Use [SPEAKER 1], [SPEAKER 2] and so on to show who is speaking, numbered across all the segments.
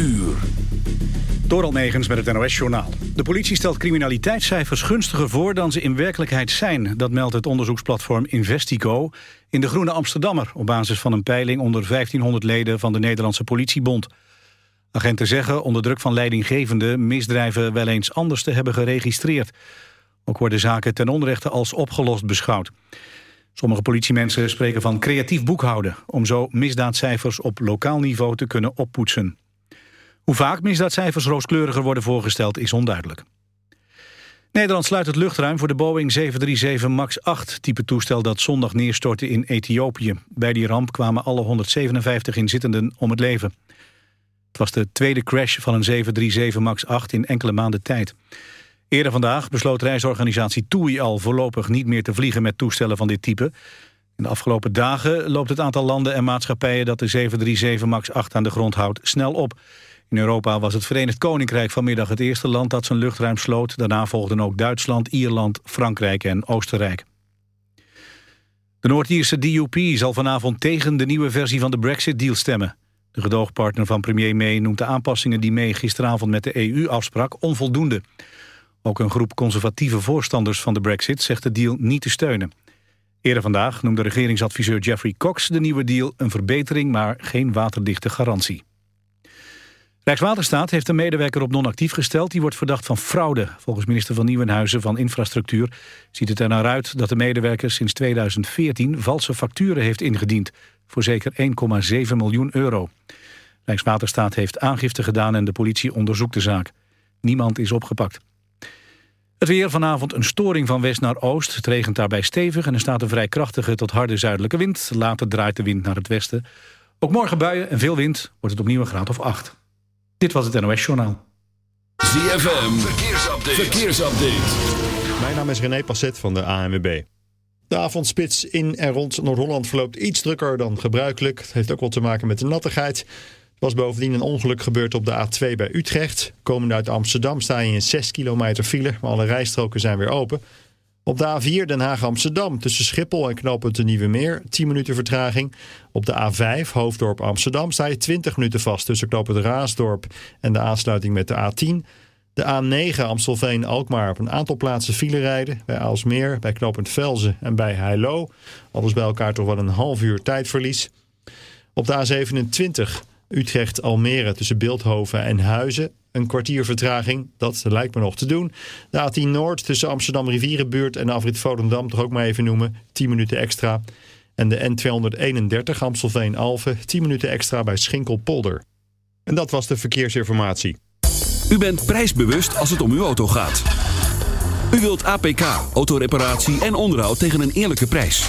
[SPEAKER 1] uur.
[SPEAKER 2] Door Almegens met het NOS-journaal. De politie stelt criminaliteitscijfers gunstiger voor dan ze in werkelijkheid zijn. Dat meldt het onderzoeksplatform Investico in de Groene Amsterdammer... op basis van een peiling onder 1500 leden van de Nederlandse politiebond. Agenten zeggen onder druk van leidinggevenden... misdrijven wel eens anders te hebben geregistreerd. Ook worden zaken ten onrechte als opgelost beschouwd. Sommige politiemensen spreken van creatief boekhouden... om zo misdaadcijfers op lokaal niveau te kunnen oppoetsen. Hoe vaak misdaadcijfers rooskleuriger worden voorgesteld is onduidelijk. Nederland sluit het luchtruim voor de Boeing 737 MAX 8 type toestel dat zondag neerstortte in Ethiopië. Bij die ramp kwamen alle 157 inzittenden om het leven. Het was de tweede crash van een 737 MAX 8 in enkele maanden tijd. Eerder vandaag besloot reisorganisatie TUI al voorlopig niet meer te vliegen met toestellen van dit type. In de afgelopen dagen loopt het aantal landen en maatschappijen dat de 737 MAX 8 aan de grond houdt snel op. In Europa was het Verenigd Koninkrijk vanmiddag het eerste land dat zijn luchtruim sloot. Daarna volgden ook Duitsland, Ierland, Frankrijk en Oostenrijk. De Noord-Ierse DUP zal vanavond tegen de nieuwe versie van de Brexit-deal stemmen. De gedoogpartner van premier May noemt de aanpassingen die May gisteravond met de EU afsprak onvoldoende. Ook een groep conservatieve voorstanders van de brexit zegt de deal niet te steunen. Eerder vandaag noemde regeringsadviseur Jeffrey Cox de nieuwe deal een verbetering, maar geen waterdichte garantie. Rijkswaterstaat heeft een medewerker op non-actief gesteld. Die wordt verdacht van fraude. Volgens minister van Nieuwenhuizen van Infrastructuur ziet het er naar uit dat de medewerker sinds 2014 valse facturen heeft ingediend. Voor zeker 1,7 miljoen euro. Rijkswaterstaat heeft aangifte gedaan en de politie onderzoekt de zaak. Niemand is opgepakt. Het weer vanavond een storing van west naar oost. Het regent daarbij stevig en er staat een vrij krachtige tot harde zuidelijke wind. Later draait de wind naar het westen. Ook morgen buien en veel wind wordt het opnieuw een graad of 8. Dit was het NOS Journaal.
[SPEAKER 1] ZFM, verkeersupdate. verkeersupdate.
[SPEAKER 3] Mijn naam is René Passet van de ANWB. De avondspits in en rond Noord-Holland verloopt iets drukker dan gebruikelijk. Het heeft ook wel te maken met de nattigheid. Er was bovendien een ongeluk gebeurd op de A2 bij Utrecht. Komend uit Amsterdam sta je in 6 kilometer file, maar alle rijstroken zijn weer open. Op de A4 Den Haag-Amsterdam tussen Schiphol en knooppunt de Nieuwe Meer 10 minuten vertraging. Op de A5 Hoofddorp Amsterdam sta je 20 minuten vast tussen knooppunt Raasdorp en de aansluiting met de A10. De A9 Amstelveen-Alkmaar op een aantal plaatsen file rijden. Bij Aalsmeer, bij knooppunt Velzen en bij Heilo. Alles bij elkaar toch wel een half uur tijdverlies. Op de A27 Utrecht-Almere tussen Beeldhoven en Huizen een kwartier vertraging. Dat lijkt me nog te doen. De A10 Noord tussen Amsterdam Rivierenbuurt en Afrit Volendam, toch ook maar even noemen. 10 minuten extra. En de N231 Amstelveen-Alphen, 10 minuten extra bij Schinkel-Polder. En dat was de verkeersinformatie.
[SPEAKER 1] U bent prijsbewust als het om uw auto gaat. U wilt APK, autoreparatie en onderhoud tegen een eerlijke prijs.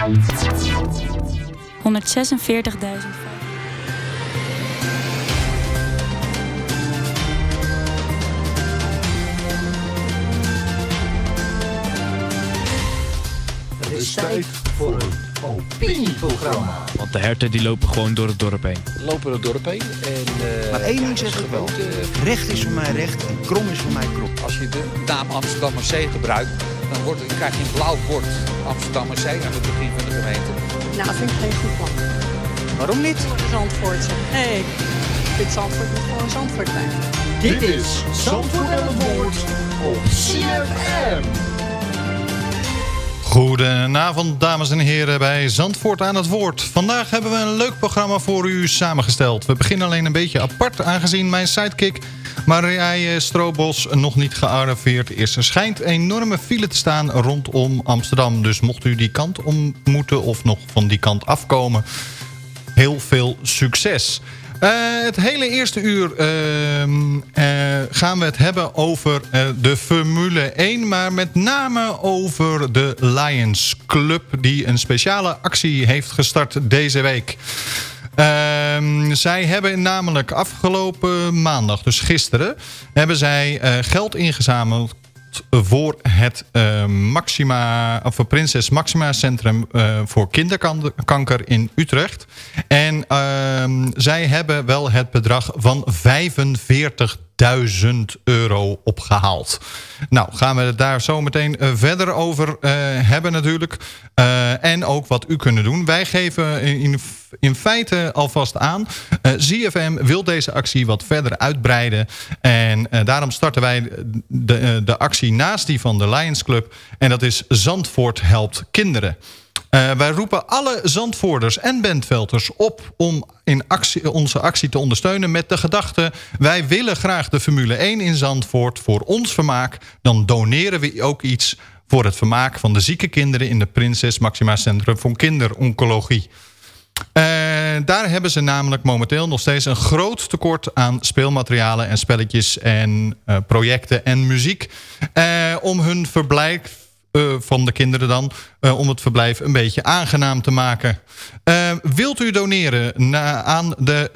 [SPEAKER 4] 146.000.
[SPEAKER 5] Het is tijd voor een opinieprogramma.
[SPEAKER 6] Want de herten die lopen gewoon door het dorp heen.
[SPEAKER 5] Lopen het dorp heen en... eh,
[SPEAKER 7] Maar één
[SPEAKER 5] ja,
[SPEAKER 7] ding zeg ik wel.
[SPEAKER 5] eh,
[SPEAKER 7] Recht is voor mij recht en krom is voor mij krom.
[SPEAKER 8] Als je de naam Amsterdammer Zee gebruikt,
[SPEAKER 4] dan wordt, krijg je een blauw bord Amsterdam Zee aan het begin van de gemeente.
[SPEAKER 7] Nou, dat vind ik geen goed plan.
[SPEAKER 4] Waarom niet?
[SPEAKER 7] Zandvoort. Nee, ik vind Zandvoort moet gewoon Zandvoort zijn.
[SPEAKER 5] Dit is Zandvoort aan het woord op CFM.
[SPEAKER 8] Goedenavond, dames en heren, bij Zandvoort aan het Woord. Vandaag hebben we een leuk programma voor u samengesteld. We beginnen alleen een beetje apart, aangezien mijn sidekick Marije Stroobos nog niet gearriveerd is. Er schijnt enorme file te staan rondom Amsterdam. Dus mocht u die kant om moeten of nog van die kant afkomen... heel veel succes. Uh, het hele eerste uur uh, uh, gaan we het hebben over de Formule 1... maar met name over de Lions Club... die een speciale actie heeft gestart deze week. Ehm, zij hebben namelijk afgelopen maandag, dus gisteren... hebben zij geld ingezameld voor het uh, Maxima, of Prinses Maxima Centrum uh, voor kinderkanker in Utrecht. En uh, zij hebben wel het bedrag van 45.000 euro opgehaald. Nou, gaan we het daar zo meteen uh, verder over uh, hebben natuurlijk. Uh, en ook wat u kunt doen. Wij geven in, in feite alvast aan. ZFM wil deze actie wat verder uitbreiden. En daarom starten wij de, de actie naast die van de Lions Club. En dat is Zandvoort helpt kinderen. Uh, wij roepen alle Zandvoorders en Bentvelders op om in actie, onze actie te ondersteunen met de gedachte... wij willen graag de Formule 1 in Zandvoort voor ons vermaak. Dan doneren we ook iets voor het vermaak van de zieke kinderen... in de Prinses Maxima Centrum voor Kinderoncologie. Uh, daar hebben ze namelijk momenteel nog steeds een groot tekort aan speelmaterialen en spelletjes en uh, projecten en muziek. Om hun verblijf uh, van de kinderen dan... Uh, om het verblijf een beetje aangenaam te maken. Uh, wilt u doneren aan, de,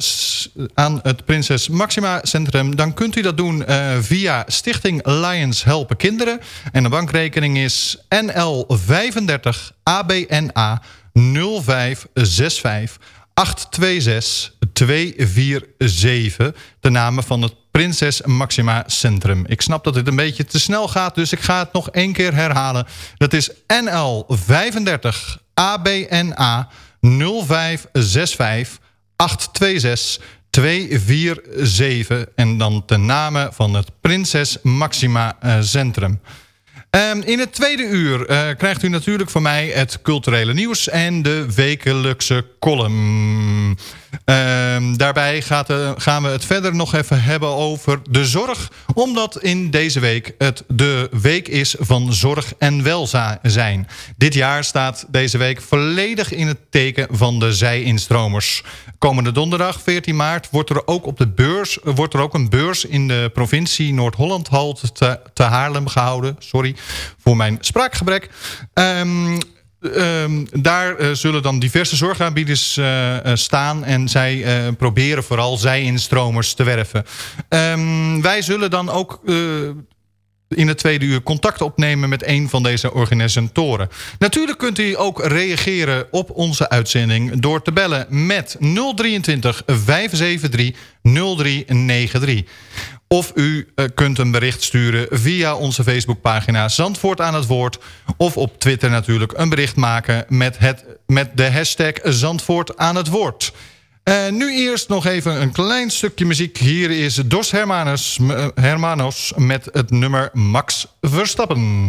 [SPEAKER 8] aan het Prinses Maxima Centrum... dan kunt u dat doen via Stichting Lions Helpen Kinderen. En de bankrekening is NL35 ABNA 0565 826 247. De namen van het Prinses Maxima Centrum. Ik snap dat dit een beetje te snel gaat, dus ik ga het nog één keer herhalen. Dat is NL 35 ABNA 0565 826 247 en dan de namen van het Prinses Maxima Centrum. Um, in het tweede uur uh, krijgt u natuurlijk van mij het culturele nieuws en de wekelijkse column. Um, daarbij gaat, uh, gaan we het verder nog even hebben over de zorg. Omdat in deze week het de week is van zorg en welzijn. Dit jaar staat deze week volledig in het teken van de zij-instromers. Komende donderdag, 14 maart, wordt er ook op de beurs wordt er ook een beurs in de provincie Noord-Holland te, te Haarlem gehouden. Sorry voor mijn spraakgebrek. Um, Um, daar uh, zullen dan diverse zorgaanbieders uh, uh, staan. En zij proberen vooral zij-instromers te werven. Um, wij zullen dan ook in het tweede uur contact opnemen met een van deze organisatoren. Natuurlijk kunt u ook reageren op onze uitzending door te bellen met 023 573 0393. Of u uh, kunt een bericht sturen via onze Facebookpagina Zandvoort aan het Woord. Of op Twitter natuurlijk een bericht maken met, het, met de hashtag Zandvoort aan het Woord. Uh, nu eerst nog even een klein stukje muziek. Hier is Dos Hermanos, Hermanos met het nummer Max Verstappen.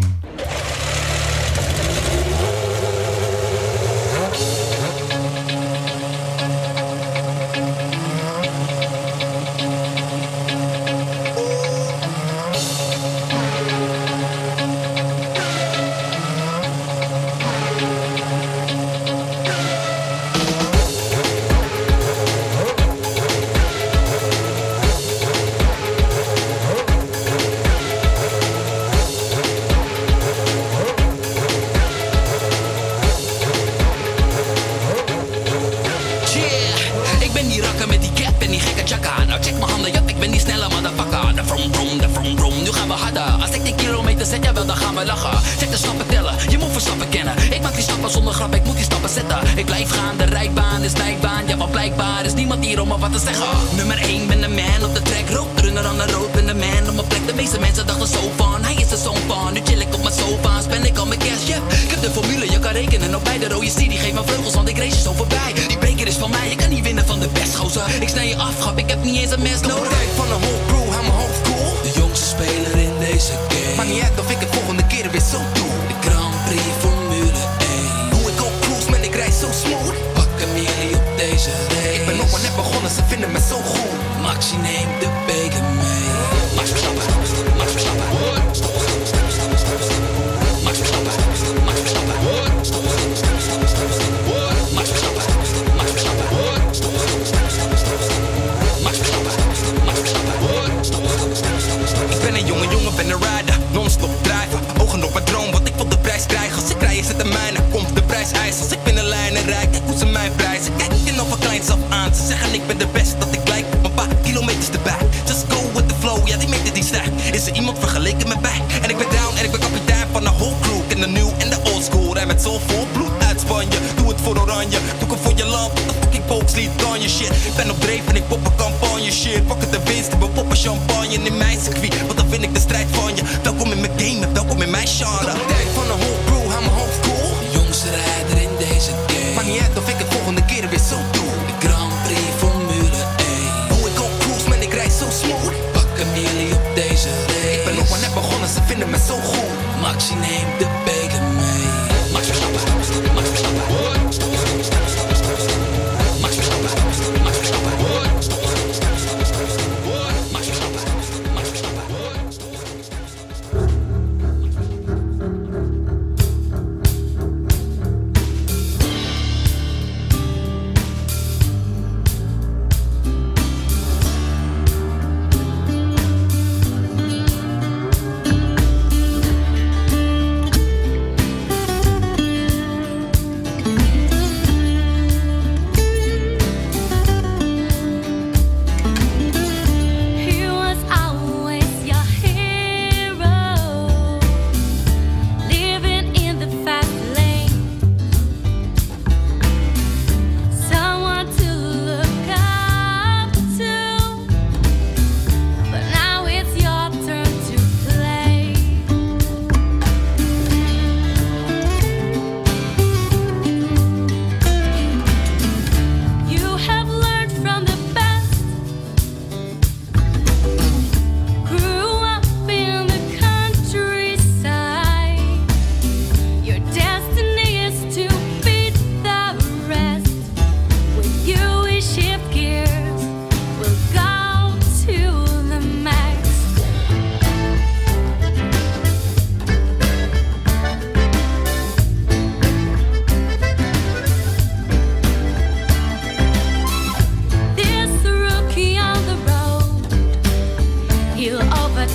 [SPEAKER 9] deze. Ik ben nog maar net begonnen, ze vinden me zo goed.
[SPEAKER 10] Maxineer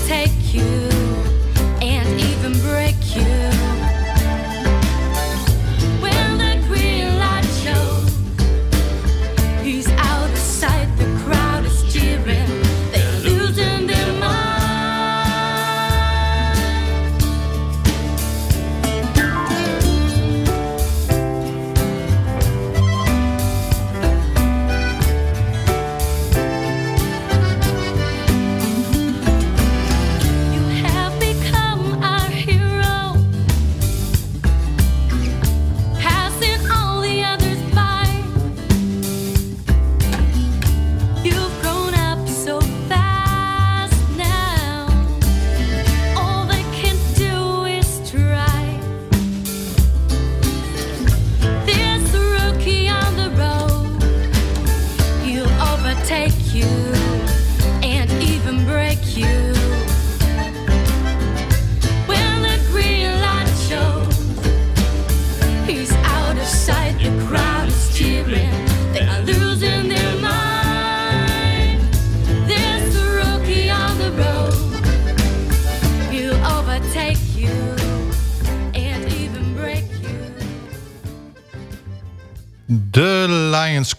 [SPEAKER 10] Take you and even break you.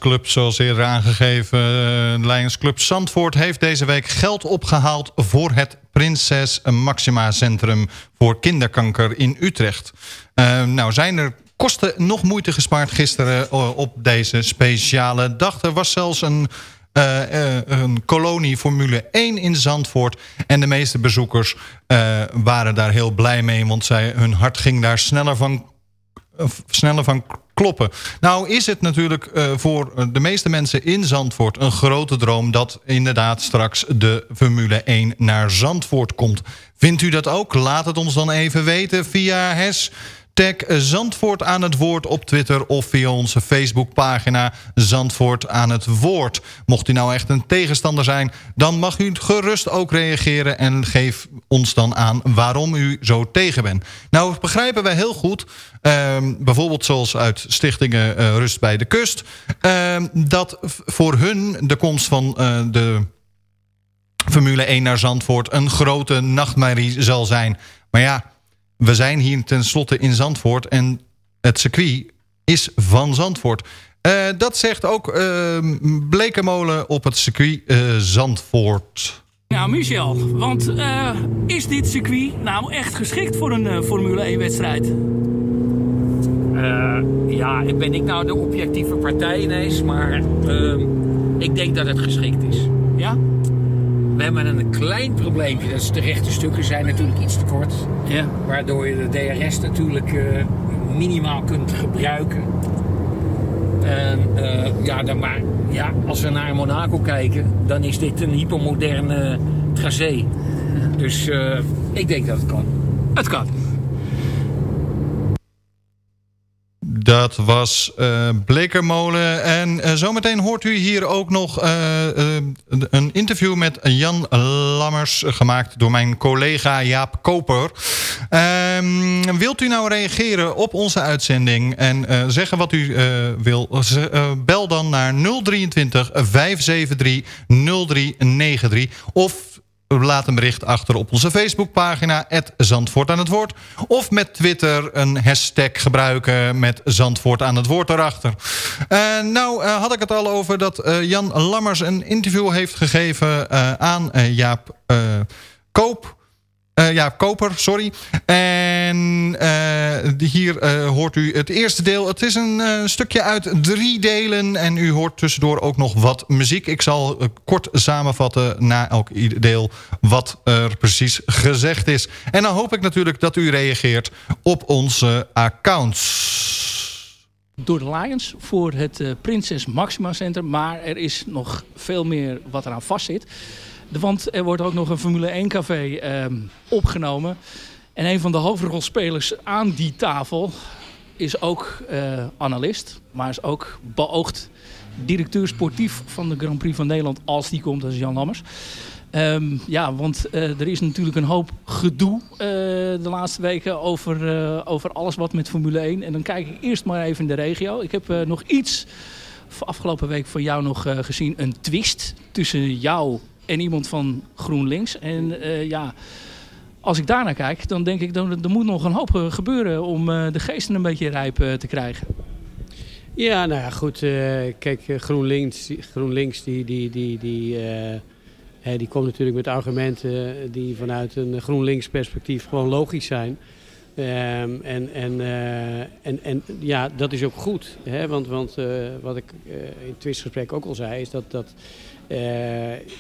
[SPEAKER 8] Club, zoals eerder aangegeven. Eh, Lions Club Zandvoort heeft deze week geld opgehaald... voor het Prinses Maxima Centrum voor Kinderkanker in Utrecht. Eh, nou, zijn er kosten nog moeite gespaard gisteren eh, op deze speciale dag. Er was zelfs een, een kolonie Formule 1 in Zandvoort. En de meeste bezoekers waren daar heel blij mee. Want zij, hun hart ging daar sneller van, sneller van kloppen. Nou is het natuurlijk voor de meeste mensen in Zandvoort... een grote droom dat inderdaad straks de Formule 1 naar Zandvoort komt. Vindt u dat ook? Laat het ons dan even weten via HES... Tag Zandvoort aan het woord op Twitter of via onze Facebookpagina Zandvoort aan het woord. Mocht u nou echt een tegenstander zijn, dan mag u gerust ook reageren en geef ons dan aan waarom u zo tegen bent. Nou begrijpen wij heel goed, um, bijvoorbeeld zoals uit stichtingen uh, Rust bij de Kust, um, dat voor hun de komst van uh, de Formule 1 naar Zandvoort een grote nachtmerrie zal zijn. Maar ja, we zijn hier tenslotte in Zandvoort en het circuit is van Zandvoort. Uh, dat zegt ook uh, Blekenmolen op het circuit uh, Zandvoort.
[SPEAKER 11] Nou Michel, want is dit circuit nou echt geschikt voor een Formule 1 wedstrijd?
[SPEAKER 12] ja, ben ik nou de objectieve partij ineens, maar ehm, ik denk dat het geschikt is.
[SPEAKER 11] Ja?
[SPEAKER 12] We hebben een klein probleempje. Dat is de rechte stukken zijn natuurlijk iets te kort.
[SPEAKER 11] Ja.
[SPEAKER 12] Waardoor je de DRS natuurlijk uh, minimaal kunt gebruiken. En uh, ja, dan maar, ja, als we naar Monaco kijken, dan is dit een hypermoderne tracé. Dus uh, ik denk dat het kan.
[SPEAKER 11] Het kan.
[SPEAKER 8] Dat was uh, Blekermolen. En uh, zometeen hoort u hier ook nog uh, een interview met Jan Lammers... gemaakt door mijn collega Jaap Koper. Ehm, wilt u nou reageren op onze uitzending... en zeggen wat u wil... bel dan naar 023 573 0393... of laat een bericht achter op onze Facebookpagina... Zandvoort aan het woord. Of met Twitter een hashtag gebruiken met Zandvoort aan het woord erachter. Uh, nou uh, had ik het al over dat uh, Jan Lammers een interview heeft gegeven... aan Jaap Koop... Uh, ja, Koper, sorry. En uh, hier uh, hoort u het eerste deel. Het is een stukje uit drie delen. En u hoort tussendoor ook nog wat muziek. Ik zal kort samenvatten na elk deel wat er precies gezegd is. En dan hoop ik natuurlijk dat u reageert op onze accounts
[SPEAKER 11] door de Lions voor het Prinses Maxima Center. Maar er is nog veel meer wat eraan vastzit. Want er wordt ook nog een Formule 1 café eh, opgenomen. En een van de hoofdrolspelers aan die tafel is ook uh, analist. Maar is ook beoogd directeur sportief van de Grand Prix van Nederland. Als die komt, dat is Jan Lammers. Um, ja, want uh, er is natuurlijk een hoop gedoe uh, de laatste weken over, over alles wat met Formule 1. En dan kijk ik eerst maar even in de regio. Ik heb nog iets afgelopen week van jou nog gezien. Een twist tussen jou en iemand van GroenLinks. En uh, ja, als ik daarnaar kijk, dan denk ik, dat er moet nog een hoop gebeuren om uh, de geesten een beetje rijp te krijgen.
[SPEAKER 13] Ja, nou ja, goed. kijk, GroenLinks, GroenLinks die, die, die, die, die komt natuurlijk met argumenten die vanuit een GroenLinks perspectief gewoon logisch zijn. Um, en, en, en, en ja, dat is ook goed. Hè? Want, want wat ik in het twistgesprek ook al zei, is dat, dat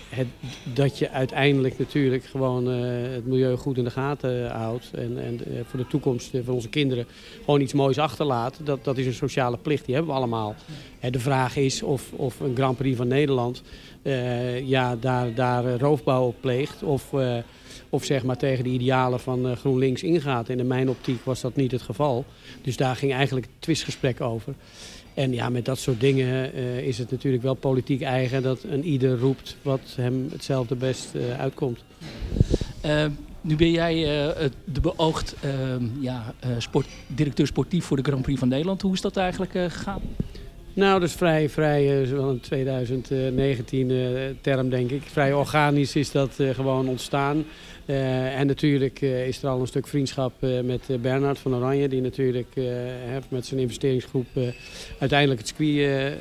[SPEAKER 13] het, dat je uiteindelijk natuurlijk gewoon uh, het milieu goed in de gaten houdt. En, en voor de toekomst van onze kinderen gewoon iets moois achterlaat. Dat, dat is een sociale plicht, die hebben we allemaal. de vraag is of, of een Grand Prix van Nederland ja, daar, daar roofbouw op pleegt. Of, of zeg maar tegen de idealen van GroenLinks ingaat. En in mijn optiek was dat niet het geval. Dus daar ging eigenlijk het twistgesprek over. En ja, met dat soort dingen uh, is het natuurlijk wel politiek eigen dat een ieder roept wat hem hetzelfde best uh, uitkomt.
[SPEAKER 11] Uh, nu ben jij de beoogd ja, sport, directeur sportief voor de Grand Prix van Nederland. Hoe is dat eigenlijk gegaan?
[SPEAKER 13] Nou, dat is vrij, vrij wel een 2019 term denk ik. Vrij organisch is dat gewoon ontstaan. Uh, en natuurlijk uh, is er al een stuk vriendschap uh, met Bernard van Oranje, die natuurlijk met zijn investeringsgroep uiteindelijk het circuit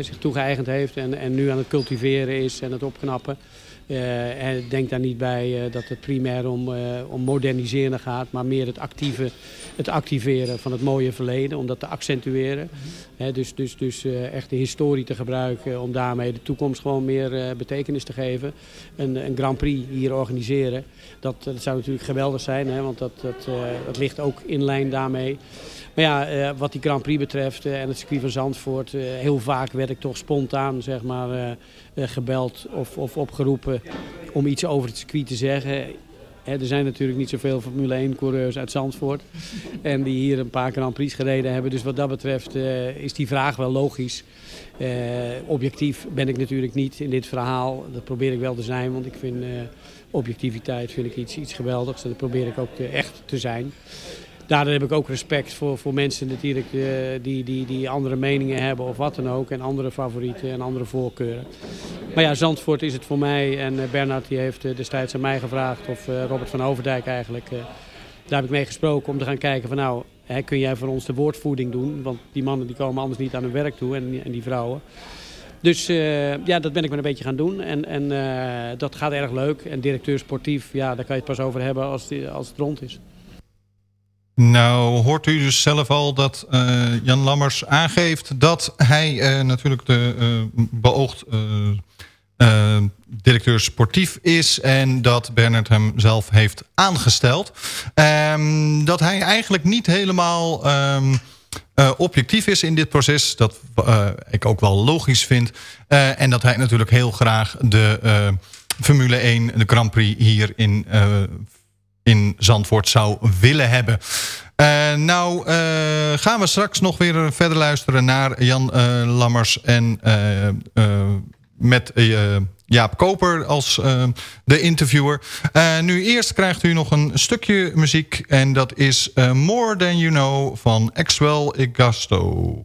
[SPEAKER 13] zich toegeëigend heeft en, en nu aan het cultiveren is en het opknappen. Uh, en denk daar niet bij uh, dat het primair om, uh, om moderniseren gaat, maar meer het, actieve, het activeren van het mooie verleden, om dat te accentueren. Dus dus, dus echt de historie te gebruiken om daarmee de toekomst gewoon meer betekenis te geven. Een, een Grand Prix hier organiseren, dat, dat zou natuurlijk geweldig zijn, hè, want dat, dat, dat ligt ook in lijn daarmee. Maar ja, uh, wat die Grand Prix betreft uh, en het circuit van Zandvoort, uh, heel vaak werd ik toch spontaan zeg maar, gebeld of, of opgeroepen om iets over het circuit te zeggen. Er zijn natuurlijk niet zoveel Formule 1 coureurs uit Zandvoort en die hier een paar Grand Prix gereden hebben. Dus wat dat betreft is die vraag wel logisch. objectief ben ik natuurlijk niet in dit verhaal. Dat probeer ik wel te zijn, want ik vind objectiviteit vind ik iets, iets geweldigs. En dat probeer ik ook echt te zijn daardoor heb ik ook respect voor, voor mensen natuurlijk, uh, die, die, die andere meningen hebben of wat dan ook. En andere favorieten en andere voorkeuren. Maar ja, Zandvoort is het voor mij. En uh, Bernard die heeft uh, destijds aan mij gevraagd, of Robert van Overdijk eigenlijk. daar heb ik mee gesproken om te gaan kijken van nou, hè, kun jij voor ons de woordvoering doen? Want die mannen die komen anders niet aan hun werk toe en, en die vrouwen. Dus ja, dat ben ik maar een beetje gaan doen. En, en dat gaat erg leuk. En directeur sportief, ja, daar kan je het pas over hebben als, die, als het rond is.
[SPEAKER 14] Nou, hoort u dus zelf al dat uh, Jan Lammers aangeeft dat hij uh, natuurlijk de uh, beoogd directeur sportief is en dat Bernard hem zelf heeft aangesteld. Um, dat hij eigenlijk niet helemaal um, objectief is in dit proces, dat ik ook wel logisch vind. en dat hij natuurlijk heel graag de Formule 1, de Grand Prix hier in in Zandvoort zou willen hebben. Uh, nou uh, gaan we straks nog weer verder luisteren naar Jan uh, Lammers en met Jaap Koper als de interviewer. nu eerst krijgt u nog een stukje muziek en dat is More Than You Know van Axwell Igasto.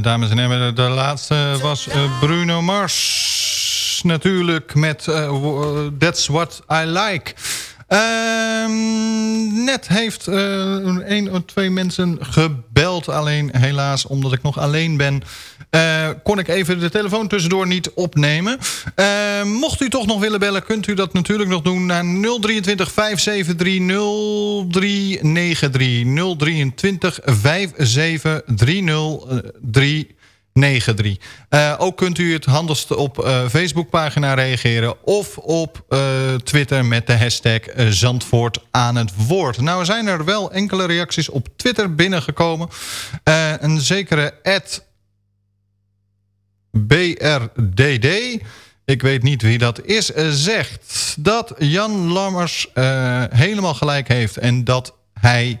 [SPEAKER 8] Dames en heren, de laatste was eh, Bruno Mars. Natuurlijk met eh, w- That's What I Like. Ehm, net heeft eh, een of twee mensen gebeld. Alleen helaas, omdat ik nog alleen ben... eh, kon ik even de telefoon tussendoor niet opnemen. Eh, mocht u toch nog willen bellen, kunt u dat natuurlijk nog doen... naar 023 573 0393. 023 573 0393. Eh, ook kunt u het handigst op eh Facebookpagina reageren... of op eh, Twitter met de hashtag Zandvoort aan het woord. Nou zijn er wel enkele reacties op Twitter binnengekomen. Een zekere BRDD, ik weet niet wie dat is, zegt dat Jan Lammers helemaal gelijk heeft... en dat hij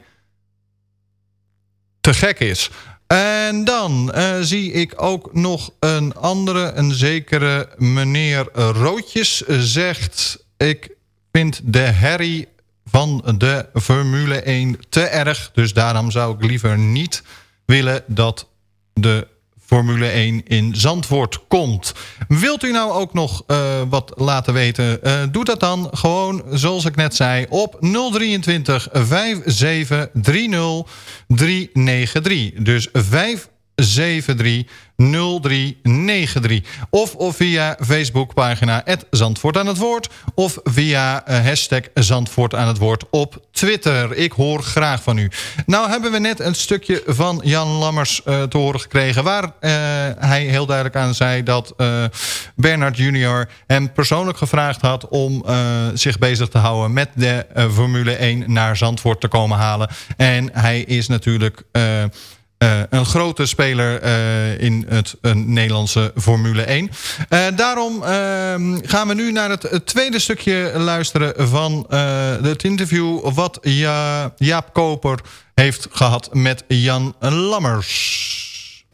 [SPEAKER 8] te gek is. En dan eh, zie ik ook nog een andere, een zekere meneer Roodjes zegt... ik vind de herrie van de Formule 1 te erg. Dus daarom zou ik liever niet willen dat de Formule 1 in Zandvoort komt. Wilt u nou ook nog eh, wat laten weten? Eh, doe dat dan gewoon, zoals ik net zei, op 023 5730 393. Dus 5 0393. Of, of via Facebookpagina Zandvoort aan het woord. Of via uh, hashtag Zandvoort aan het woord op Twitter. Ik hoor graag van u. Nou hebben we net een stukje van Jan Lammers uh, te horen gekregen... waar uh, hij heel duidelijk aan zei dat Bernard junior hem persoonlijk gevraagd had... om zich bezig te houden met de Formule 1 naar Zandvoort te komen halen. En hij is natuurlijk... Uh, een grote speler uh, in het uh, Nederlandse Formule 1. daarom ehm, gaan we nu naar het, tweede stukje luisteren van het interview... wat ja, Jaap Koper heeft gehad met Jan Lammers.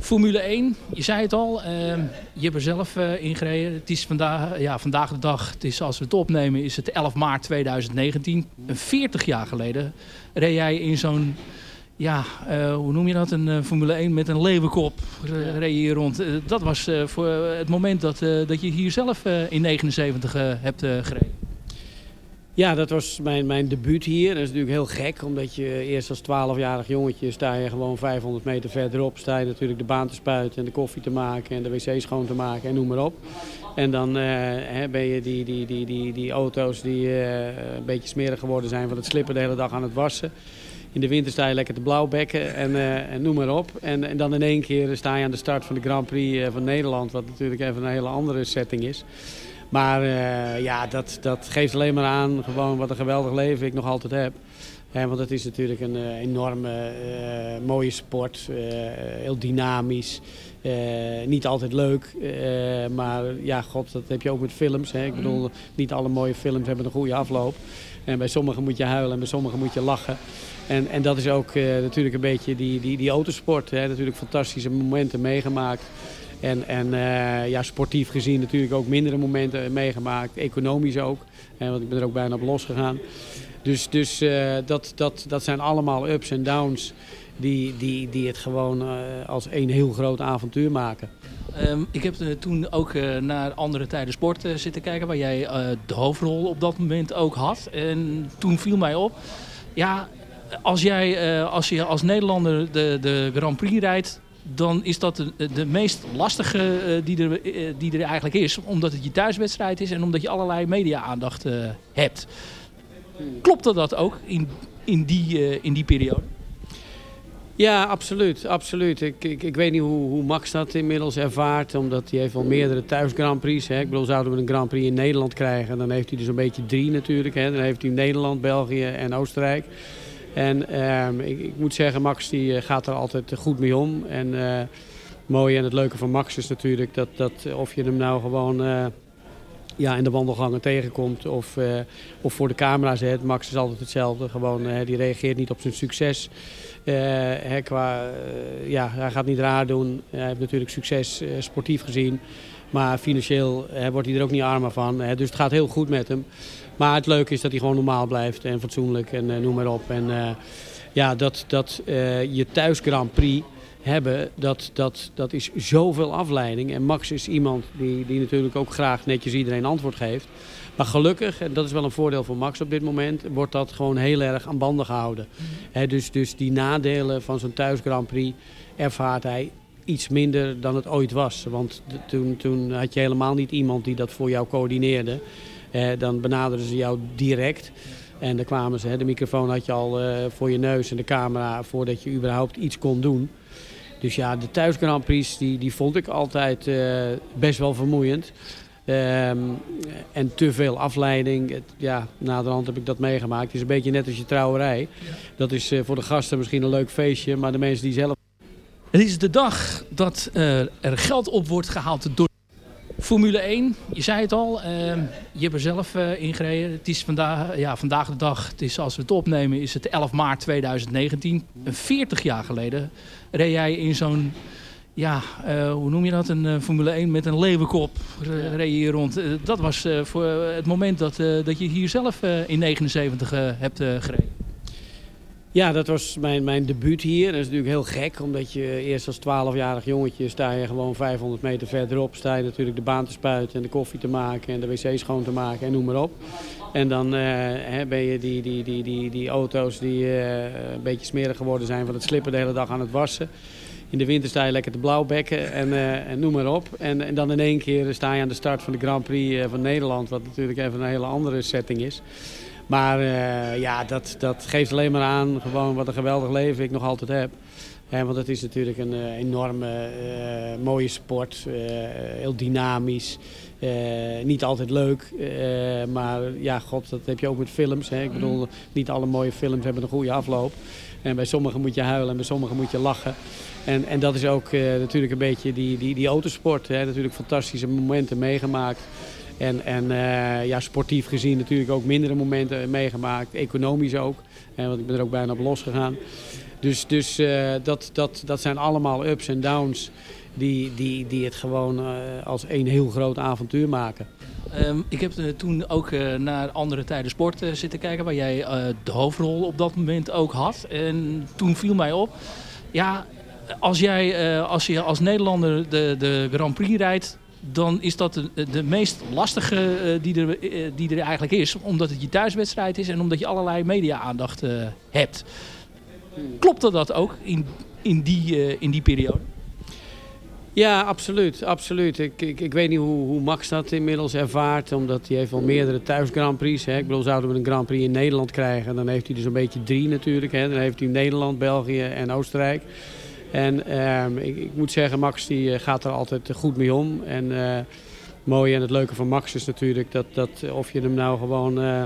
[SPEAKER 11] Formule 1, je zei het al, ehm, je hebt er zelf ingereden. Het is vandaag, ja, vandaag de dag, het is, als we het opnemen, is het 11 maart 2019. 40 jaar geleden reed jij in zo'n ja, uh, hoe noem je dat? Een uh, Formule 1 met een leeuwenkop uh, reed je rond. dat was voor het moment dat, dat je hier zelf in 79 hebt gereden.
[SPEAKER 13] Ja, dat was mijn, mijn debuut hier. Dat is natuurlijk heel gek, omdat je eerst als 12-jarig jongetje sta je gewoon 500 meter verderop. Sta je natuurlijk de baan te spuiten en de koffie te maken en de wc schoon te maken en noem maar op. En dan ben je die, die, die, die, die auto's die een beetje smerig geworden zijn van het slippen de hele dag aan het wassen. In de winter sta je lekker te blauwbekken en, uh, en noem maar op. En, en, dan in één keer sta je aan de start van de Grand Prix uh, van Nederland. Wat natuurlijk even een hele andere setting is. Maar uh, ja, dat, dat geeft alleen maar aan gewoon wat een geweldig leven ik nog altijd heb. want het is natuurlijk een enorme mooie sport. heel dynamisch. Niet altijd leuk. maar ja, god, dat heb je ook met films. Hè. Ik bedoel, niet alle mooie films hebben een goede afloop. En bij sommigen moet je huilen en bij sommigen moet je lachen. En, en dat is ook uh, natuurlijk een beetje die, die, die autosport. Hè. Natuurlijk fantastische momenten meegemaakt. En, en ja, sportief gezien natuurlijk ook mindere momenten meegemaakt. Economisch ook. Hè, want ik ben er ook bijna op losgegaan. Dus, dus dat, dat, dat zijn allemaal ups en downs die, die, die het gewoon als één heel groot avontuur maken.
[SPEAKER 11] Um, ik heb toen ook uh, naar andere tijden sport zitten kijken... waar jij de hoofdrol op dat moment ook had. En toen viel mij op... ja, als jij als je als Nederlander de, de Grand Prix rijdt... dan is dat de, meest lastige die, er, die er eigenlijk is. Omdat het je thuiswedstrijd is en omdat je allerlei media-aandacht hebt. Klopte dat ook in, in, die, in die periode?
[SPEAKER 13] Ja, absoluut. absoluut. Ik, ik, ik weet niet hoe, hoe Max dat inmiddels ervaart. Omdat hij heeft wel meerdere thuis Grand Prix. Hè. Ik bedoel, zouden we een Grand Prix in Nederland krijgen... dan heeft hij dus een beetje drie natuurlijk. Hè. Dan heeft hij Nederland, België en Oostenrijk. En ehm, ik, ik, moet zeggen, Max die eh, gaat er altijd goed mee om. En het mooie en het leuke van Max is natuurlijk... dat, dat of je hem nou gewoon... Ja, in de wandelgangen tegenkomt of, of voor de camera zet. Max is altijd hetzelfde. Gewoon, die reageert niet op zijn succes. Uh, hè, qua, ja, hij gaat niet raar doen. Hij heeft natuurlijk succes sportief gezien. Maar financieel wordt hij er ook niet armer van. dus het gaat heel goed met hem. Maar het leuke is dat hij gewoon normaal blijft en fatsoenlijk en noem maar op. En ja, dat, dat je thuis Grand Prix hebben, dat, dat, dat is zoveel afleiding. En Max is iemand die, die natuurlijk ook graag netjes iedereen antwoord geeft. Maar gelukkig, en dat is wel een voordeel voor Max op dit moment, wordt dat gewoon heel erg aan banden gehouden. dus, dus die nadelen van zo'n thuis Grand Prix ervaart hij iets minder dan het ooit was. Want toen, toen had je helemaal niet iemand die dat voor jou coördineerde. dan benaderden ze jou direct. En dan kwamen ze, de microfoon had je al uh, voor je neus en de camera voordat je überhaupt iets kon doen. Dus ja, de thuis Grand Prix die, die vond ik altijd uh, best wel vermoeiend. Um, en te veel afleiding. Ja, naderhand heb ik dat meegemaakt. Het is een beetje net als je trouwerij. Dat is uh, voor de gasten misschien een leuk feestje, maar de mensen die zelf...
[SPEAKER 11] Het is de dag dat uh, er geld op wordt gehaald door Formule 1. Je zei het al, je hebt er zelf ingereden. Het is vandaag, ja, vandaag de dag, het is, als we het opnemen, is het 11 maart 2019. 40 jaar geleden reed jij in zo'n, ja, uh, hoe noem je dat, een uh, Formule 1 met een leeuwenkop reed je hier rond. Uh, dat was voor het moment dat, dat je hier zelf in 79 hebt gereden.
[SPEAKER 13] Ja, dat was mijn, mijn debuut hier. Dat is natuurlijk heel gek, omdat je eerst als 12-jarig jongetje sta je gewoon 500 meter verderop. Sta je natuurlijk de baan te spuiten en de koffie te maken en de wc schoon te maken en noem maar op. En dan uh, hè, ben je die, die, die, die, die auto's die uh, een beetje smerig geworden zijn van het slippen de hele dag aan het wassen. In de winter sta je lekker te blauwbekken en, eh, en noem maar op. En, en dan in één keer sta je aan de start van de Grand Prix eh, van Nederland, wat natuurlijk even een hele andere setting is. Maar eh, ja, dat, dat geeft alleen maar aan gewoon wat een geweldig leven ik nog altijd heb. Want het is natuurlijk een uh, enorme mooie sport, heel dynamisch. niet altijd leuk, maar ja, god, dat heb je ook met films. Hè. Ik bedoel, niet alle mooie films hebben een goede afloop. En bij sommigen moet je huilen en bij sommigen moet je lachen. En, en dat is ook natuurlijk een beetje die, die, die autosport. Hè. Natuurlijk fantastische momenten meegemaakt. En, en ja, sportief gezien natuurlijk ook mindere momenten meegemaakt. Economisch ook, hè, want ik ben er ook bijna op losgegaan. Dus, dus uh, dat, dat, dat zijn allemaal ups en downs die, die, die het gewoon als een heel groot avontuur maken.
[SPEAKER 11] Um, ik heb uh, toen ook naar andere tijden sport zitten kijken... waar jij de hoofdrol op dat moment ook had. En toen viel mij op... ja, als jij als je als Nederlander de, de Grand Prix rijdt... dan is dat de, de meest lastige die, er, die er eigenlijk is. Omdat het je thuiswedstrijd is en omdat je allerlei media-aandacht hebt. Klopte dat ook in, in, die, uh, in die periode?
[SPEAKER 13] Ja, absoluut. absoluut. Ik, ik, ik weet niet hoe, hoe Max dat inmiddels ervaart. Omdat hij heeft wel meerdere thuis Grand Prix. Hè. Ik bedoel, zouden we een Grand Prix in Nederland krijgen... dan heeft hij dus een beetje drie natuurlijk. Hè. Dan heeft hij Nederland, België en Oostenrijk. En um, ik, ik, moet zeggen, Max die gaat er altijd goed mee om. En uh, mooi en het leuke van Max is natuurlijk... dat, dat of je hem nou gewoon... Uh,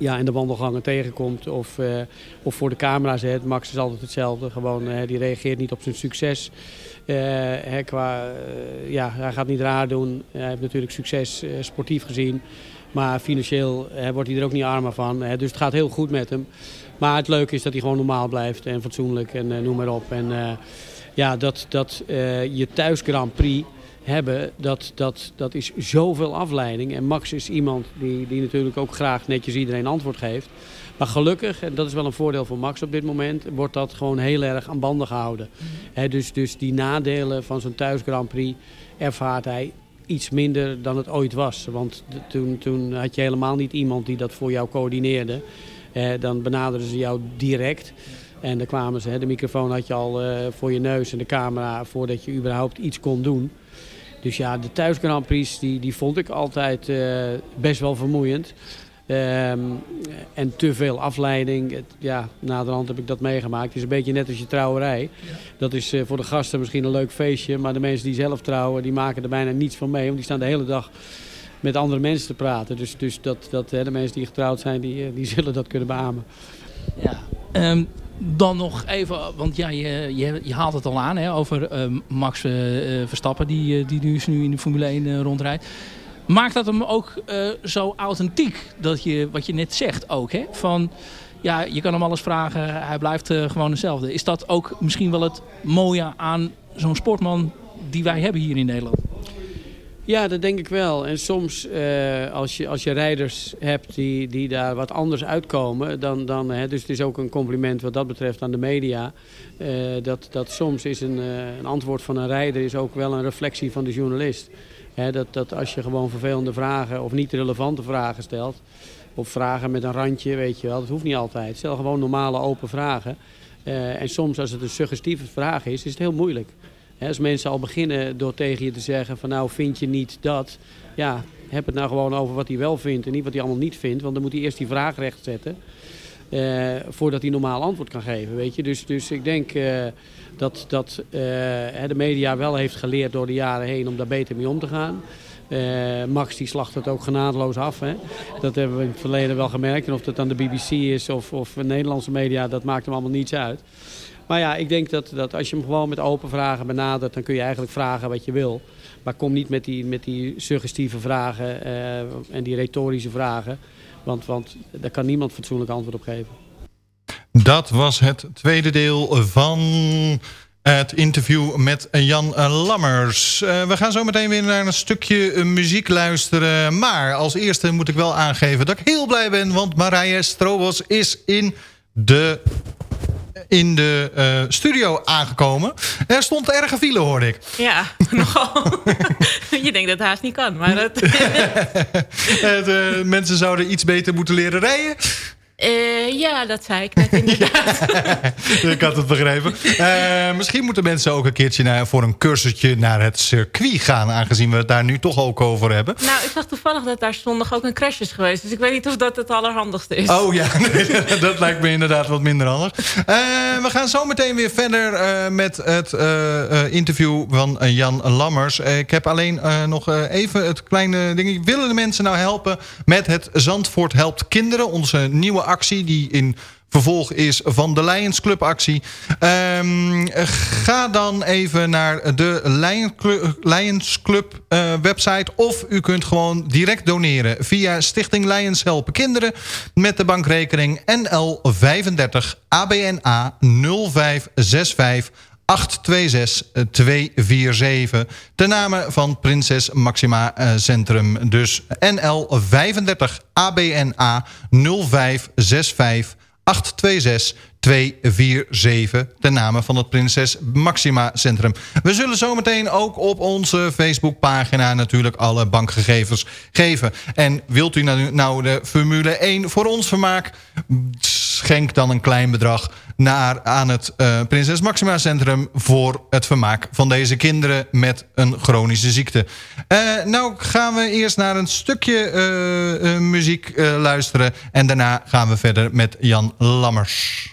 [SPEAKER 13] ja, in de wandelgangen tegenkomt of, uh, of voor de camera zet. Max is altijd hetzelfde. Gewoon, die reageert niet op zijn succes. Uh, hè, qua, ja, hij gaat niet raar doen. Hij heeft natuurlijk succes sportief gezien. Maar financieel wordt hij er ook niet armer van. dus het gaat heel goed met hem. Maar het leuke is dat hij gewoon normaal blijft en fatsoenlijk en noem maar op. En ja, dat, dat je thuis Grand Prix hebben, dat, dat, dat is zoveel afleiding. En Max is iemand die, die natuurlijk ook graag netjes iedereen antwoord geeft. Maar gelukkig, en dat is wel een voordeel voor Max op dit moment, wordt dat gewoon heel erg aan banden gehouden. Dus, dus die nadelen van zo'n thuis Grand Prix ervaart hij iets minder dan het ooit was. Want toen, toen had je helemaal niet iemand die dat voor jou coördineerde. Eh, dan benaderden ze jou direct. En dan kwamen ze, de microfoon had je al uh, voor je neus en de camera voordat je überhaupt iets kon doen. Dus ja, de thuis Grand Prix die, die vond ik altijd uh, best wel vermoeiend. Um, en te veel afleiding. Ja, naderhand heb ik dat meegemaakt. Het is een beetje net als je trouwerij. Dat is uh, voor de gasten misschien een leuk feestje. Maar de mensen die zelf trouwen, die maken er bijna niets van mee. Want die staan de hele dag met andere mensen te praten. Dus, dus dat, dat, hè, de mensen die getrouwd zijn, die, die zullen dat kunnen beamen.
[SPEAKER 11] Ja, um, dan nog even, want ja, je, je, haalt het al aan hè, over uh, Max uh, Verstappen, die, die dus nu in de Formule 1 uh, rondrijdt. Maakt dat hem ook zo authentiek, dat je, wat je net zegt ook, hè? Van, ja, je kan hem alles vragen, hij blijft gewoon hetzelfde. Is dat ook misschien wel het mooie aan zo'n sportman die wij hebben hier in Nederland?
[SPEAKER 13] Ja, dat denk ik wel. En soms uh, als, je, als je rijders hebt die, die daar wat anders uitkomen... Dan, dan, hè, dus het is ook een compliment wat dat betreft aan de media... Dat, dat soms is een, een antwoord van een rijder is ook wel een reflectie van de journalist. Dat, dat als je gewoon vervelende vragen of niet relevante vragen stelt... of vragen met een randje, weet je wel, dat hoeft niet altijd. Stel gewoon normale open vragen. en soms als het een suggestieve vraag is, is het heel moeilijk als mensen al beginnen door tegen je te zeggen van nou vind je niet dat. Ja, heb het nou gewoon over wat hij wel vindt en niet wat hij allemaal niet vindt. Want dan moet hij eerst die vraag rechtzetten. Uh, voordat hij normaal antwoord kan geven. Weet je? Dus, dus ik denk uh, dat, dat uh, de media wel heeft geleerd door de jaren heen om daar beter mee om te gaan. Max die slacht het ook genadeloos af. Hè? Dat hebben we in het verleden wel gemerkt. En of dat dan de BBC is of, of Nederlandse media, dat maakt hem allemaal niets uit. Maar ja, ik denk dat, dat als je hem gewoon met open vragen benadert... dan kun je eigenlijk vragen wat je wil. Maar kom niet met die, met die suggestieve vragen uh, en die retorische vragen. Want, want daar kan niemand fatsoenlijk antwoord op geven.
[SPEAKER 8] Dat was het tweede deel van het interview met Jan Lammers. Uh, we gaan zo meteen weer naar een stukje muziek luisteren. Maar als eerste moet ik wel aangeven dat ik heel blij ben... want Marije Strobos is in de in de uh, studio aangekomen. Er stond erge file, hoorde ik.
[SPEAKER 15] Ja, nogal. Je denkt dat het haast niet kan, maar dat...
[SPEAKER 8] het, uh, mensen zouden iets beter moeten leren rijden.
[SPEAKER 15] Eh, ja, dat zei ik net inderdaad.
[SPEAKER 8] ik had het begrepen. Eh, misschien moeten mensen ook een keertje naar, voor een cursusje naar het circuit gaan... aangezien we het daar nu toch ook over hebben.
[SPEAKER 15] nou, ik zag toevallig dat daar zondag ook een crash is geweest. Dus ik weet niet of dat het allerhandigste is.
[SPEAKER 8] Oh ja, nee, dat lijkt me inderdaad wat minder handig. Eh, we gaan zo meteen weer verder met het interview van Jan Lammers. Ik heb alleen nog even het kleine ding. Willen de mensen nou helpen met het Zandvoort Helpt Kinderen? Onze nieuwe actie die in vervolg is van de Lions Club actie. Ehm, ga dan even naar de Lions Club eh, website... of u kunt gewoon direct doneren via Stichting Lions Helpen Kinderen... met de bankrekening NL35 ABNA 0565 826-247. De namen van Prinses Maxima eh, Centrum. Dus NL 35 ABNA 0565 826 247. De namen van het Prinses Maxima Centrum. We zullen zometeen ook op onze Facebookpagina natuurlijk alle bankgegevens geven. En wilt u nou de Formule 1 voor ons vermaak? Schenk dan een klein bedrag naar, aan het eh, Prinses Maxima Centrum... voor het vermaak van deze kinderen met een chronische ziekte. Eh, nou gaan we eerst naar een stukje eh, muziek luisteren... en daarna gaan we verder met Jan Lammers.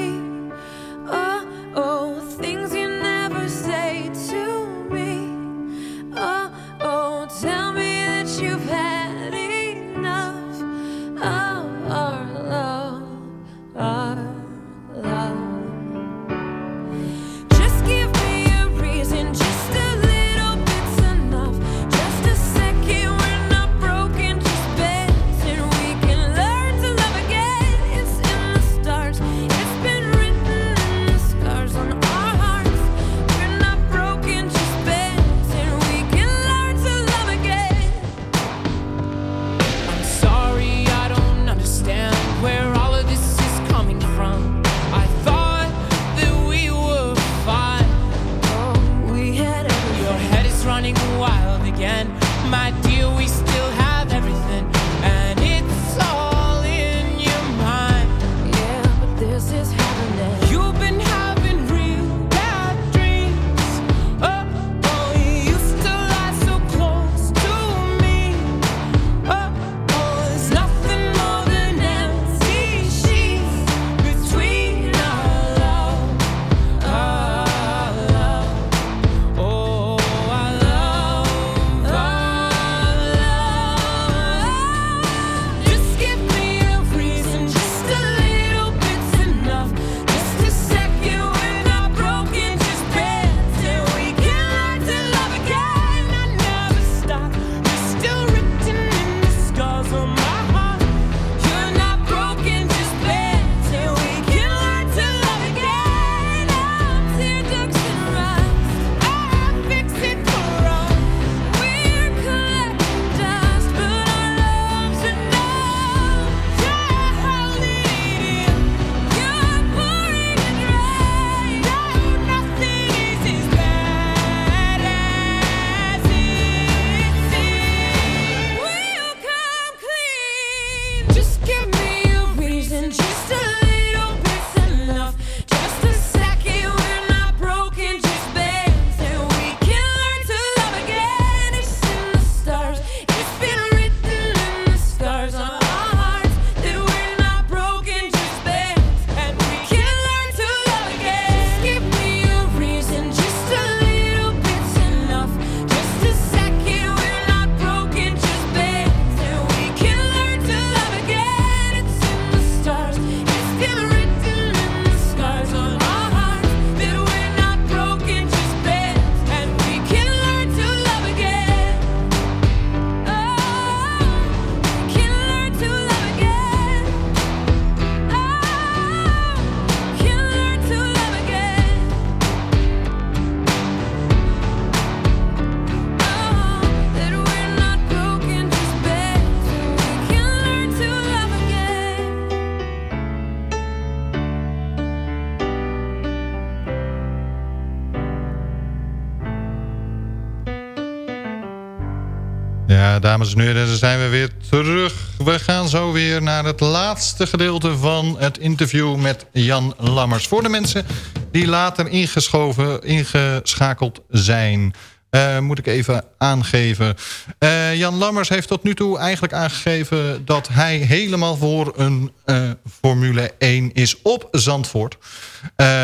[SPEAKER 8] En heren, dan zijn we weer terug. We gaan zo weer naar het laatste gedeelte van het interview met Jan Lammers. Voor de mensen die later ingeschoven, ingeschakeld zijn. Eh, moet ik even aangeven. Eh, Jan Lammers heeft tot nu toe eigenlijk aangegeven... dat hij helemaal voor een eh, Formule 1 is op Zandvoort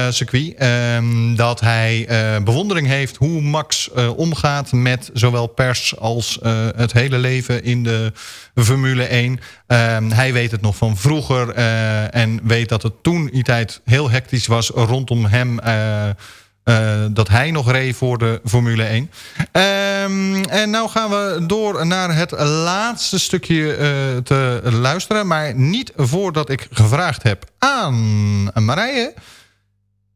[SPEAKER 8] circuit. Ehm, dat hij bewondering heeft hoe Max omgaat met zowel pers als het hele leven in de Formule 1. Ehm, hij weet het nog van vroeger en weet dat het toen die tijd heel hectisch was rondom hem... eh, dat hij nog reed voor de Formule 1. Ehm, en nou gaan we door naar het laatste stukje eh, te luisteren. Maar niet voordat ik gevraagd heb aan Marije...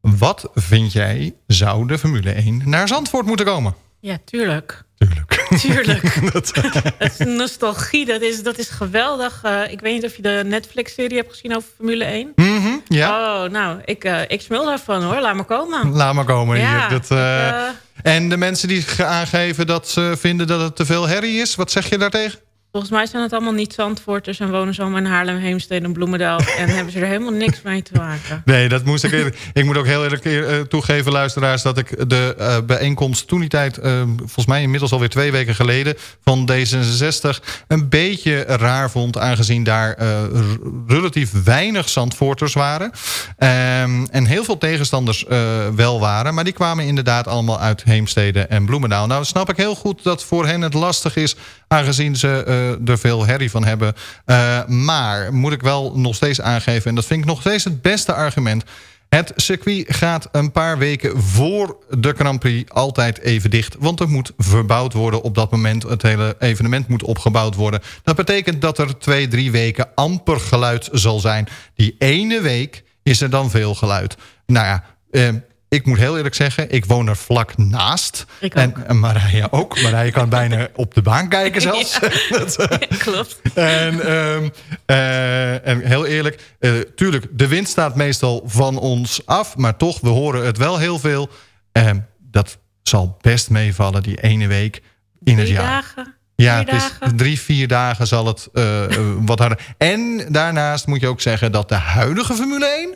[SPEAKER 8] Wat vind jij zou de Formule 1 naar Zandvoort moeten komen?
[SPEAKER 15] Ja, tuurlijk.
[SPEAKER 8] Tuurlijk.
[SPEAKER 15] Tuurlijk. dat... is nostalgie, dat is, dat is geweldig. Eh, ik weet niet of je de Netflix-serie hebt gezien over Formule 1.
[SPEAKER 8] Mhm, ja.
[SPEAKER 15] Oh, nou, ik, eh ik smul daarvan hoor. Laat maar komen.
[SPEAKER 8] Laat maar komen
[SPEAKER 15] Ja,
[SPEAKER 8] hier. Dat,
[SPEAKER 15] ik,
[SPEAKER 8] eh, En de mensen die ge- aangeven dat ze vinden dat het te veel herrie is, wat zeg je daartegen?
[SPEAKER 15] Volgens mij zijn het allemaal niet Zandvoorters en wonen ze allemaal in Haarlem, Heemstede en Bloemendaal. en hebben ze er helemaal niks mee te maken.
[SPEAKER 8] Nee, dat moest ik eerlijk. ik moet ook heel eerlijk eh, toegeven, luisteraars, dat ik de eh, bijeenkomst toen die tijd, eh, volgens mij inmiddels alweer twee weken geleden, van D66 een beetje raar vond, aangezien daar relatief weinig Zandvoorters waren. Ehm, en heel veel tegenstanders wel waren, maar die kwamen inderdaad allemaal uit Heemstede en Bloemendaal. Nou, snap ik heel goed dat voor hen het lastig is, aangezien ze eh, er veel herrie van hebben. Eh, maar moet ik wel nog steeds aangeven, en dat vind ik nog steeds het beste argument. Het circuit gaat een paar weken voor de Grand Prix altijd even dicht. Want er moet verbouwd worden op dat moment. Het hele evenement moet opgebouwd worden. Dat betekent dat er twee, drie weken amper geluid zal zijn. Die ene week is er dan veel geluid. Nou ja, eh, ik moet heel eerlijk zeggen, ik woon er vlak naast.
[SPEAKER 15] Ik
[SPEAKER 8] en, en Marije ook. Marije kan bijna op de baan kijken zelfs. Dat, eh,
[SPEAKER 15] Klopt.
[SPEAKER 8] en, ehm, eh, en heel eerlijk, eh, tuurlijk, de wind staat meestal van ons af. Maar toch, we horen het wel heel veel. Ehm, dat zal best meevallen, die ene week in het jaar.
[SPEAKER 15] dagen.
[SPEAKER 8] Ja, het is drie, vier dagen zal het wat harder. En daarnaast moet je ook zeggen dat de huidige Formule 1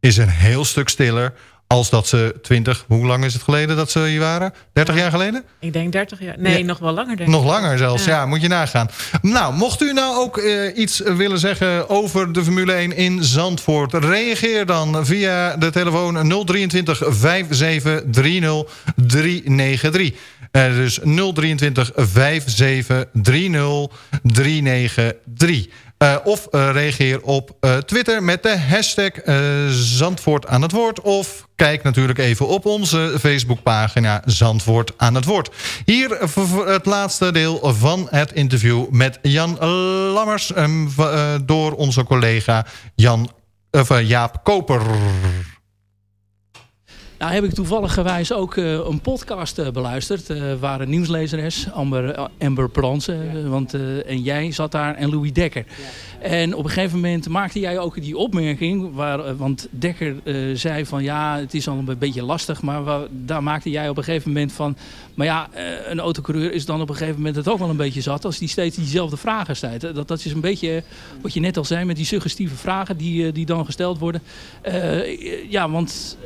[SPEAKER 8] is een heel stuk stiller als dat ze 20, hoe lang is het geleden dat ze hier waren? 30 jaar geleden?
[SPEAKER 15] Ik denk 30 jaar. Nee,
[SPEAKER 8] Ja.
[SPEAKER 15] nog wel langer denk ik.
[SPEAKER 8] Nog langer zelfs, ja. moet je nagaan. Nou, mocht u nou ook eh, iets willen zeggen over de Formule 1 in Zandvoort... reageer dan via de telefoon 023 57 30 393. Eh, dus 023 57 30 393. Eh, of eh, reageer op eh, Twitter met de hashtag Zandvoort aan het woord. Of kijk natuurlijk even op onze Facebookpagina Zandvoort aan het woord. Hier het laatste deel van het interview met Jan Lammers... door onze collega Jan, Jaap Koper.
[SPEAKER 11] Nou heb ik toevallig gewijs ook eh, een podcast eh, beluisterd. eh waar een nieuwslezeres, Amber, Amber Bransen, eh, want, en jij zat daar en Louis Dekker. En op een gegeven moment maakte jij ook die opmerking, waar, want Dekker zei van ja, het is al een beetje lastig, maar wa- daar maakte jij op een gegeven moment van, maar ja, een autocoureur is dan op een gegeven moment het ook wel een beetje zat als die steeds diezelfde vragen stelt. Dat, dat is een beetje wat je net al zei met die suggestieve vragen die, die dan gesteld worden. Ja, want...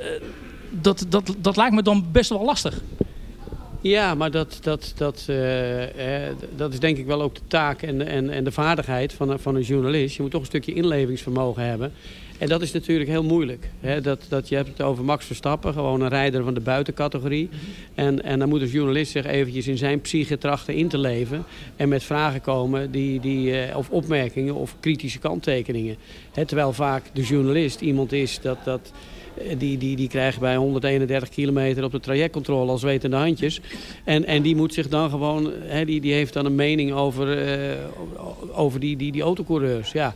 [SPEAKER 11] dat, dat, dat lijkt me dan best wel lastig.
[SPEAKER 13] Ja, maar dat, dat, dat, eh, dat is denk ik wel ook de taak en, en, en de vaardigheid van, van een journalist. Je moet toch een stukje inlevingsvermogen hebben. En dat is natuurlijk heel moeilijk. Hè? Dat, dat, je hebt het over Max Verstappen, gewoon een rijder van de buitencategorie. En, en dan moet een journalist zich eventjes in zijn psyche trachten in te leven. En met vragen komen, die, die, eh, of opmerkingen of kritische kanttekeningen. Hè, terwijl vaak de journalist iemand is dat... dat die, die, die krijgt bij 131 kilometer op de trajectcontrole al zwetende handjes. En, en die moet zich dan gewoon, die, die heeft dan een mening over, eh, over die, die, die autocoureurs. Ja.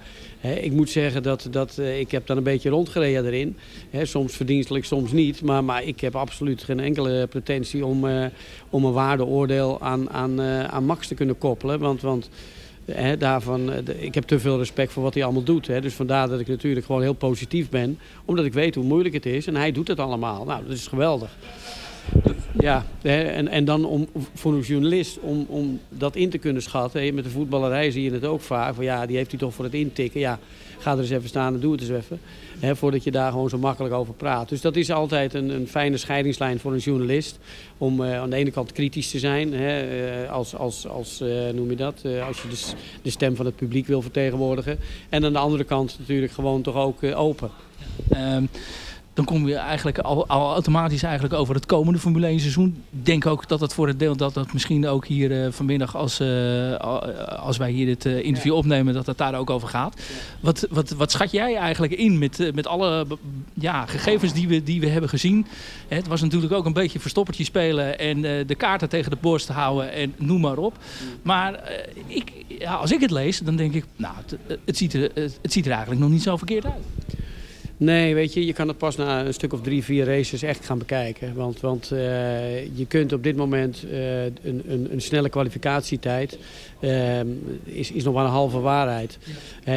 [SPEAKER 13] Ik moet zeggen dat, dat eh, ik heb dan een beetje rondgereden erin. Soms verdienstelijk, soms niet. Maar, maar ik heb absoluut geen enkele pretentie om, eh, om een waardeoordeel aan, aan, aan Max te kunnen koppelen. Want, want Daarvan, eh, ik heb te veel respect voor wat hij allemaal doet. Dus vandaar dat ik natuurlijk gewoon heel positief ben. Omdat ik weet hoe moeilijk het is. En hij doet het allemaal. Nou, dat is geweldig. Ja, en, en dan om, voor een journalist om, om dat in te kunnen schatten. Met de voetballerij zie je het ook vaak. Van, ja, die heeft hij toch voor het intikken. Ja, ga er eens even staan en doe het eens even. Hè, voordat je daar gewoon zo makkelijk over praat. Dus dat is altijd een, een fijne scheidingslijn voor een journalist. Om eh, aan de ene kant kritisch te zijn. Hè, eh, als, als, als eh, noem je dat? als je de, de stem van het publiek wil vertegenwoordigen. En aan de andere kant natuurlijk gewoon toch ook open.
[SPEAKER 11] Ehm, dan kom je eigenlijk al, al automatisch eigenlijk over het komende Formule 1 seizoen. Ik denk ook dat het voor het deel dat dat misschien ook hier eh, vanmiddag als, eh, al- als wij hier dit eh, interview opnemen, dat het daar ook over gaat. Wat, wat, wat schat jij eigenlijk in met, eh, met alle ja, gegevens die we, die we hebben gezien? Hè, Het was natuurlijk ook een beetje verstoppertje spelen en eh, de kaarten tegen de borst houden en noem maar op. Maar eh, ik, ja, als ik het lees, dan denk ik, nou, het, het, ziet er, het, het ziet er eigenlijk nog niet zo verkeerd uit.
[SPEAKER 13] Nee, weet je, je kan het pas na een stuk of drie, vier races echt gaan bekijken. Want, want eh, je kunt op dit moment eh, een, een, een snelle kwalificatietijd ehm, is, is nog maar een halve waarheid.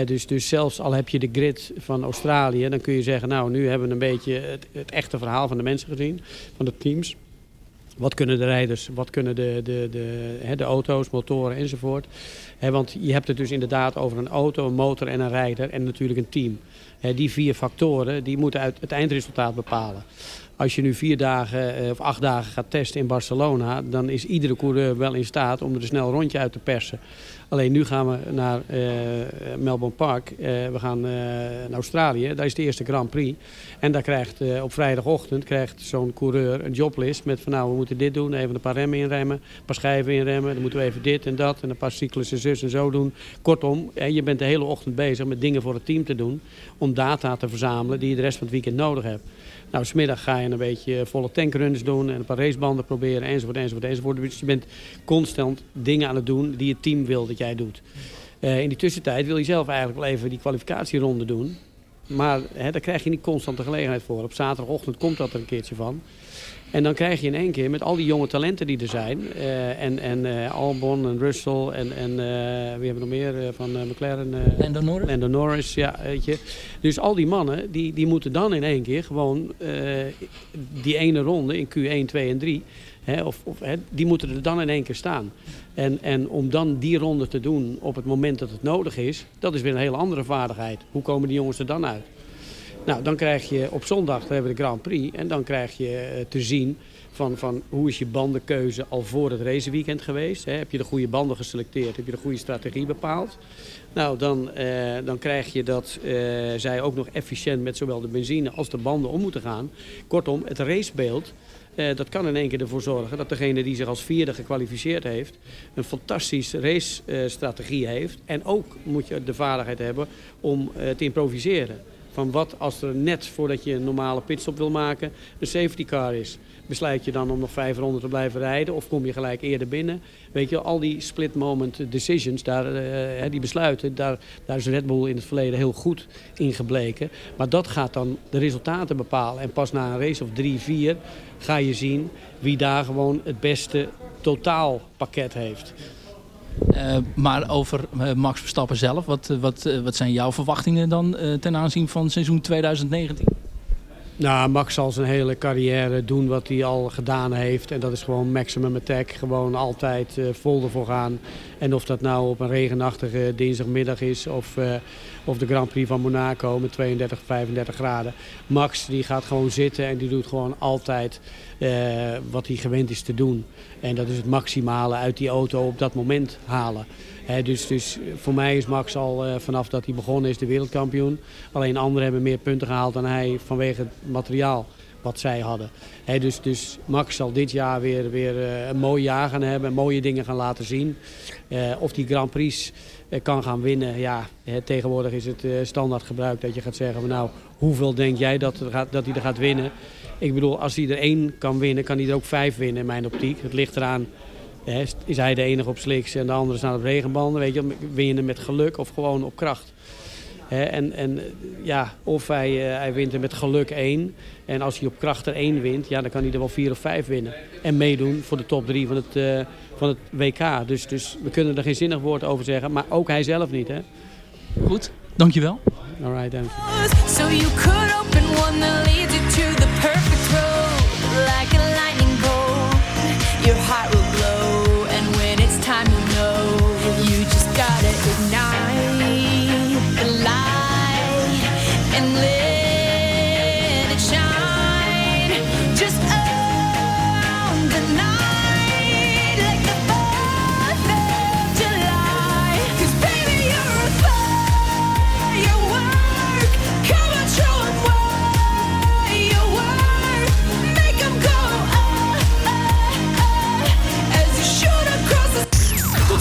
[SPEAKER 13] Dus, dus zelfs al heb je de grid van Australië, dan kun je zeggen, nou, nu hebben we een beetje het, het echte verhaal van de mensen gezien, van de teams. Wat kunnen de rijders, wat kunnen de, de, de, de auto's, motoren enzovoort. Want je hebt het dus inderdaad over een auto, een motor en een rijder en natuurlijk een team. Die vier factoren die moeten uit het eindresultaat bepalen. Als je nu vier dagen eh, of acht dagen gaat testen in Barcelona, dan is iedere coureur wel in staat om er een snel rondje uit te persen. Alleen nu gaan we naar eh, Melbourne Park. Eh, we gaan eh, naar Australië. Daar is de eerste Grand Prix. En daar krijgt op vrijdagochtend krijgt zo'n coureur een joblist met van nou we moeten dit doen, even een paar remmen inremmen, een paar schijven inremmen, dan moeten we even dit en dat en een paar cyclussen zus en zo doen. Kortom, je bent de hele ochtend bezig met dingen voor het team te doen om data te verzamelen die je de rest van het weekend nodig hebt. Nou, smiddag ga je een beetje volle tankruns doen en een paar racebanden proberen enzovoort, enzovoort, enzovoort. Dus je bent constant dingen aan het doen die het team wil dat jij doet. Eh, in die tussentijd wil je zelf eigenlijk wel even die kwalificatieronde doen. Maar hè, daar krijg je niet constant de gelegenheid voor. Op zaterdagochtend komt dat er een keertje van. En dan krijg je in één keer met al die jonge talenten die er zijn. eh, en en eh, Albon en Russell en, en eh, wie hebben we nog meer van McLaren? eh,
[SPEAKER 11] Lando Norris.
[SPEAKER 13] Lando Norris, ja, weet je. Dus al die mannen, die, die moeten dan in één keer gewoon die ene ronde in Q1, 2 en 3... Hè, of, of, hè, die moeten er dan in één keer staan. En, en om dan die ronde te doen op het moment dat het nodig is... dat is weer een hele andere vaardigheid. Hoe komen die jongens er dan uit? Nou, dan krijg je op zondag hebben we de Grand Prix. En dan krijg je eh, te zien van, van hoe is je bandenkeuze al voor het raceweekend geweest. Heb je de goede banden geselecteerd? Heb je de goede strategie bepaald? Nou, dan, eh, dan krijg je dat eh, zij ook nog efficiënt met zowel de benzine als de banden om moeten gaan. Kortom, het racebeeld, eh, dat kan in één keer ervoor zorgen dat degene die zich als vierde gekwalificeerd heeft... een fantastische racestrategie heeft. En ook moet je de vaardigheid hebben om eh, te improviseren. Van wat als er net voordat je een normale pitstop wil maken een safety car is. Besluit je dan om nog vijf ronden te blijven rijden of kom je gelijk eerder binnen? Weet je, al die split moment decisions, daar, eh, die besluiten, daar, daar is Red Bull in het verleden heel goed in gebleken. Maar dat gaat dan de resultaten bepalen. En pas na een race of drie, vier ga je zien wie daar gewoon het beste totaalpakket heeft.
[SPEAKER 11] Eh, maar over eh, Max Verstappen zelf, wat, eh, wat, wat zijn jouw verwachtingen dan ten aanzien van seizoen 2019?
[SPEAKER 13] Nou, Max zal zijn hele carrière doen wat hij al gedaan heeft. En dat is gewoon maximum attack. Gewoon altijd eh, vol ervoor gaan. En of dat nou op een regenachtige dinsdagmiddag is of, eh, of de Grand Prix van Monaco met 32, 35 graden. Max die gaat gewoon zitten en die doet gewoon altijd eh, wat hij gewend is te doen. En dat is het maximale uit die auto op dat moment halen. Dus, dus voor mij is Max al eh, vanaf dat hij begonnen is de wereldkampioen. Alleen anderen hebben meer punten gehaald dan hij vanwege het materiaal wat zij hadden. Dus, dus Max zal dit jaar weer, weer eh, een mooi jaar gaan hebben. Mooie dingen gaan laten zien. Eh, of die Grand Prix kan gaan winnen. Ja, tegenwoordig is het standaard gebruik dat je gaat zeggen... nou, hoeveel denk jij dat, er gaat, dat hij er gaat winnen? Ik bedoel, als hij er één kan winnen, kan hij er ook vijf winnen in mijn optiek. Het ligt eraan is hij de enige op slicks en de andere staan op regenbanden? Weet je, win je hem met geluk of gewoon op kracht? Hè, en, en ja, of hij, eh, hij wint er met geluk één. En als hij op kracht er één wint, ja, dan kan hij er wel vier of vijf winnen. En meedoen voor de top drie van het, eh, van het WK. Dus, dus we kunnen er geen zinnig woord over zeggen. Maar ook hij zelf niet, hè?
[SPEAKER 11] Goed, dankjewel.
[SPEAKER 13] All right, dank
[SPEAKER 10] So you could open one that leads you to is
[SPEAKER 1] now.